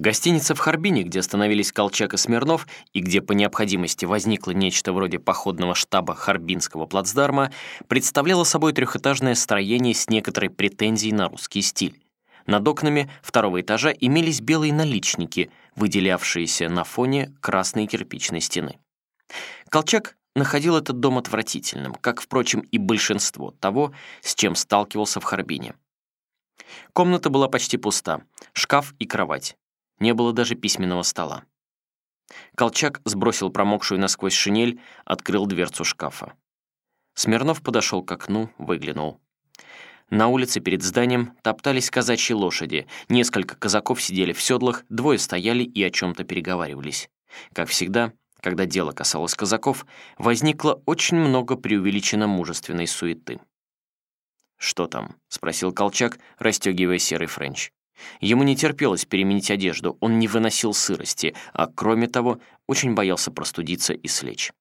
Гостиница в Харбине, где остановились Колчак и Смирнов, и где по необходимости возникло нечто вроде походного штаба Харбинского плацдарма, представляла собой трехэтажное строение с некоторой претензией на русский стиль. Над окнами второго этажа имелись белые наличники, выделявшиеся на фоне красной кирпичной стены. Колчак находил этот дом отвратительным, как, впрочем, и большинство того, с чем сталкивался в Харбине. Комната была почти пуста, шкаф и кровать. Не было даже письменного стола. Колчак сбросил промокшую насквозь шинель, открыл дверцу шкафа. Смирнов подошел к окну, выглянул. На улице перед зданием топтались казачьи лошади, несколько казаков сидели в седлах, двое стояли и о чем-то переговаривались. Как всегда, когда дело касалось казаков, возникло очень много преувеличенно мужественной суеты. «Что там?» — спросил Колчак, расстегивая серый френч. Ему не терпелось переменить одежду, он не выносил сырости, а, кроме того, очень боялся простудиться и слечь.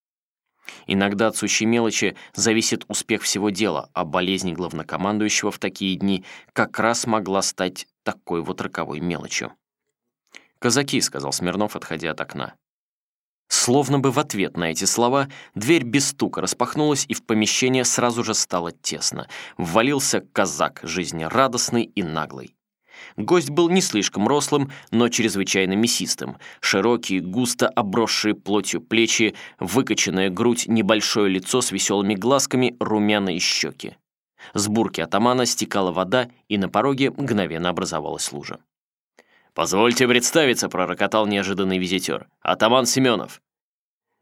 Иногда от сущей мелочи зависит успех всего дела, а болезнь главнокомандующего в такие дни как раз могла стать такой вот роковой мелочью. «Казаки», — сказал Смирнов, отходя от окна. Словно бы в ответ на эти слова дверь без стука распахнулась, и в помещение сразу же стало тесно. Ввалился казак, жизнерадостный и наглый. Гость был не слишком рослым, но чрезвычайно мясистым. Широкие, густо обросшие плотью плечи, выкоченная грудь, небольшое лицо с веселыми глазками, румяные щеки. С бурки атамана стекала вода, и на пороге мгновенно образовалась лужа. «Позвольте представиться», — пророкотал неожиданный визитер. «Атаман Семенов».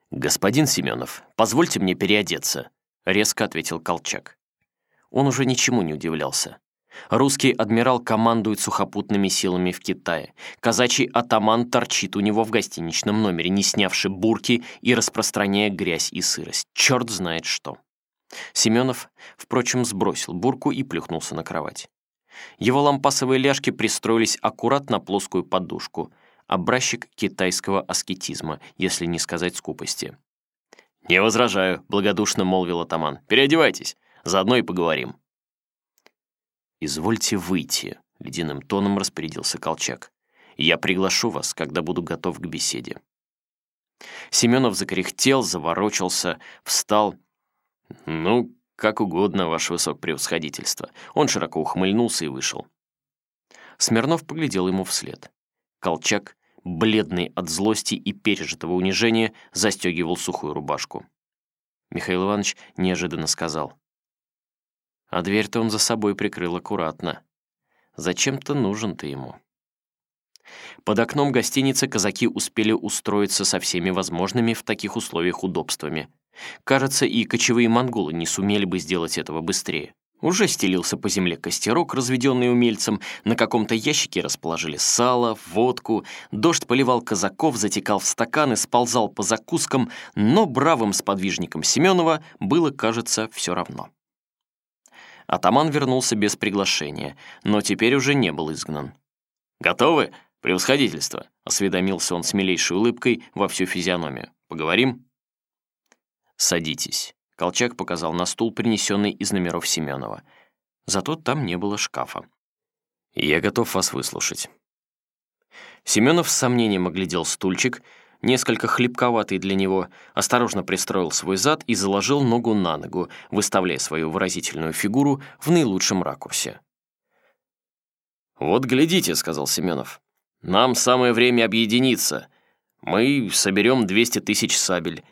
«Господин Семенов, позвольте мне переодеться», — резко ответил Колчак. Он уже ничему не удивлялся. Русский адмирал командует сухопутными силами в Китае. Казачий атаман торчит у него в гостиничном номере, не снявши бурки и распространяя грязь и сырость. Черт знает что. Семенов, впрочем, сбросил бурку и плюхнулся на кровать. Его лампасовые ляжки пристроились аккурат на плоскую подушку, образчик китайского аскетизма, если не сказать скупости. «Не возражаю», — благодушно молвил атаман. «Переодевайтесь, заодно и поговорим». «Извольте выйти», — ледяным тоном распорядился Колчак. «Я приглашу вас, когда буду готов к беседе». Семенов закряхтел, заворочился, встал. «Ну, как угодно, ваше высокопревосходительство». Он широко ухмыльнулся и вышел. Смирнов поглядел ему вслед. Колчак, бледный от злости и пережитого унижения, застегивал сухую рубашку. Михаил Иванович неожиданно сказал. А дверь-то он за собой прикрыл аккуратно. Зачем-то нужен ты ему. Под окном гостиницы казаки успели устроиться со всеми возможными в таких условиях удобствами. Кажется, и кочевые монголы не сумели бы сделать этого быстрее. Уже стелился по земле костерок, разведенный умельцем, на каком-то ящике расположили сало, водку, дождь поливал казаков, затекал в стаканы, сползал по закускам, но бравым сподвижникам Семенова было, кажется, все равно. Атаман вернулся без приглашения, но теперь уже не был изгнан. «Готовы, превосходительство?» — осведомился он с милейшей улыбкой во всю физиономию. «Поговорим?» «Садитесь», — Колчак показал на стул, принесенный из номеров Семенова. Зато там не было шкафа. «Я готов вас выслушать». Семенов с сомнением оглядел стульчик — несколько хлипковатый для него, осторожно пристроил свой зад и заложил ногу на ногу, выставляя свою выразительную фигуру в наилучшем ракурсе. «Вот глядите», — сказал Семенов, — «нам самое время объединиться. Мы соберем 200 тысяч сабель.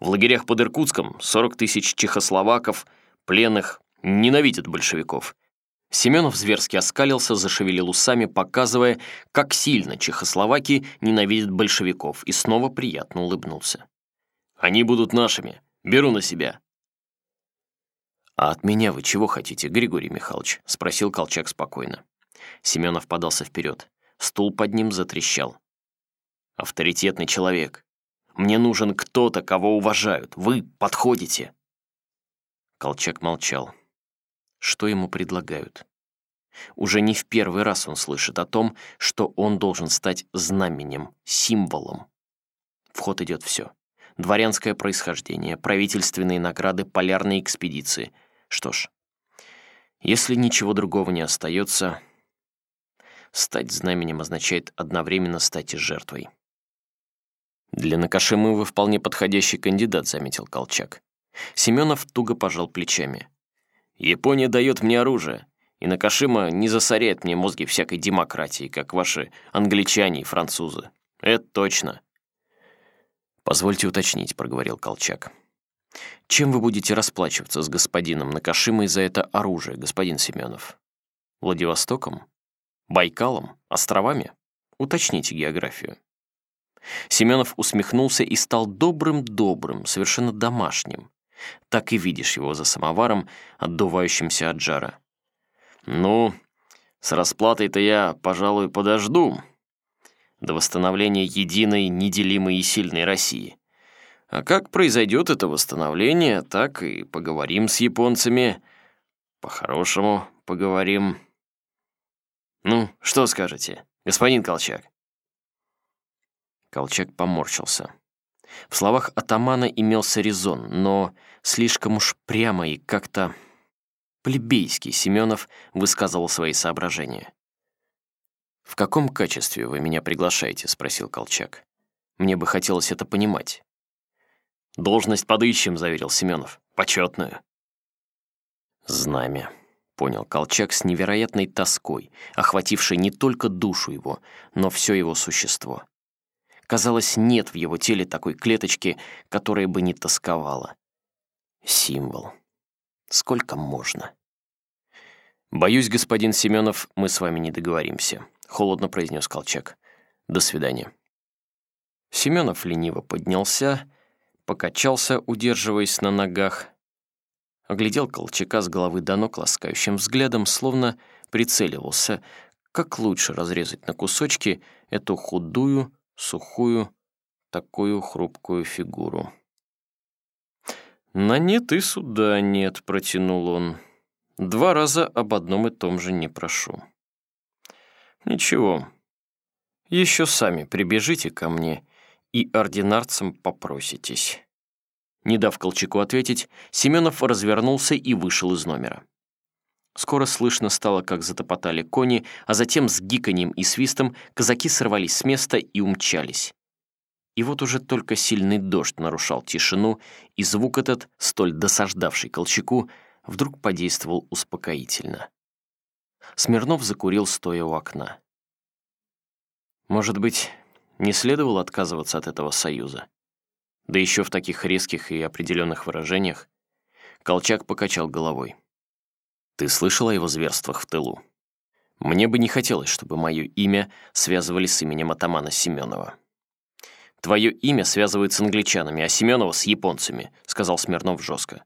В лагерях под Иркутском 40 тысяч чехословаков, пленных, ненавидят большевиков. Семенов зверски оскалился, зашевелил усами, показывая, как сильно чехословаки ненавидят большевиков, и снова приятно улыбнулся. «Они будут нашими. Беру на себя». «А от меня вы чего хотите, Григорий Михайлович?» — спросил Колчак спокойно. Семенов подался вперед. Стул под ним затрещал. «Авторитетный человек. Мне нужен кто-то, кого уважают. Вы подходите». Колчак молчал что ему предлагают. Уже не в первый раз он слышит о том, что он должен стать знаменем, символом. В ход идет все. Дворянское происхождение, правительственные награды, полярные экспедиции. Что ж, если ничего другого не остается... Стать знаменем означает одновременно стать и жертвой. «Для Накашимы вы вполне подходящий кандидат», — заметил Колчак. Семенов туго пожал плечами. «Япония дает мне оружие, и Накашима не засоряет мне мозги всякой демократии, как ваши англичане и французы. Это точно». «Позвольте уточнить», — проговорил Колчак. «Чем вы будете расплачиваться с господином Накашимой за это оружие, господин Семенов? Владивостоком? Байкалом? Островами? Уточните географию». Семенов усмехнулся и стал добрым-добрым, совершенно домашним. Так и видишь его за самоваром, отдувающимся от жара. «Ну, с расплатой-то я, пожалуй, подожду. До восстановления единой, неделимой и сильной России. А как произойдет это восстановление, так и поговорим с японцами. По-хорошему поговорим. Ну, что скажете, господин Колчак?» Колчак поморщился. В словах атамана имелся резон, но слишком уж прямо и как-то плебейский Семенов высказывал свои соображения. «В каком качестве вы меня приглашаете?» — спросил Колчак. «Мне бы хотелось это понимать». «Должность подыщем», — заверил Семенов. «Почетную». «Знамя», — понял Колчак с невероятной тоской, охватившей не только душу его, но все его существо. Казалось, нет в его теле такой клеточки, которая бы не тосковала. Символ. Сколько можно? «Боюсь, господин Семенов, мы с вами не договоримся», — холодно произнес Колчак. «До свидания». Семенов лениво поднялся, покачался, удерживаясь на ногах, оглядел Колчака с головы до ног ласкающим взглядом, словно прицеливался, как лучше разрезать на кусочки эту худую, сухую, такую хрупкую фигуру. «На нет и суда нет», — протянул он. «Два раза об одном и том же не прошу». «Ничего, еще сами прибежите ко мне и ординарцам попроситесь». Не дав Колчаку ответить, Семенов развернулся и вышел из номера. Скоро слышно стало, как затопотали кони, а затем с гиканьем и свистом казаки сорвались с места и умчались. И вот уже только сильный дождь нарушал тишину, и звук этот, столь досаждавший Колчаку, вдруг подействовал успокоительно. Смирнов закурил, стоя у окна. Может быть, не следовало отказываться от этого союза? Да еще в таких резких и определенных выражениях. Колчак покачал головой. Ты слышал о его зверствах в тылу? Мне бы не хотелось, чтобы мое имя связывали с именем атамана Семенова. «Твое имя связывают с англичанами, а Семенова — с японцами», — сказал Смирнов жестко.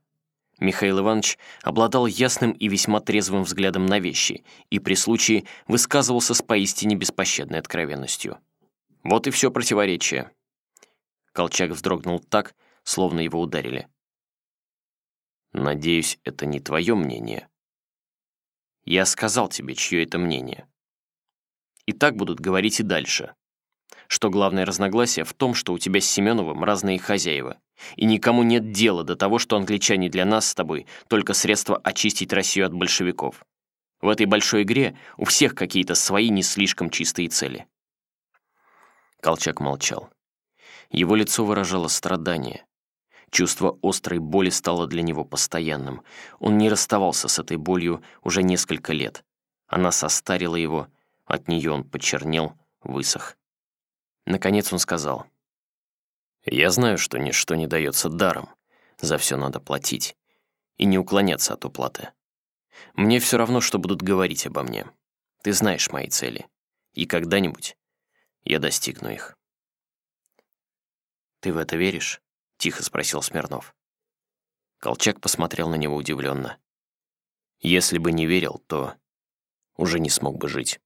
Михаил Иванович обладал ясным и весьма трезвым взглядом на вещи и при случае высказывался с поистине беспощадной откровенностью. Вот и все противоречие. Колчак вздрогнул так, словно его ударили. «Надеюсь, это не твое мнение», я сказал тебе, чье это мнение. И так будут говорить и дальше. Что главное разногласие в том, что у тебя с Семеновым разные хозяева, и никому нет дела до того, что англичане для нас с тобой только средство очистить Россию от большевиков. В этой большой игре у всех какие-то свои не слишком чистые цели. Колчак молчал. Его лицо выражало страдание, Чувство острой боли стало для него постоянным. Он не расставался с этой болью уже несколько лет. Она состарила его, от нее он почернел, высох. Наконец он сказал. «Я знаю, что ничто не дается даром. За все надо платить. И не уклоняться от уплаты. Мне все равно, что будут говорить обо мне. Ты знаешь мои цели. И когда-нибудь я достигну их». «Ты в это веришь?» — тихо спросил Смирнов. Колчак посмотрел на него удивленно. «Если бы не верил, то уже не смог бы жить».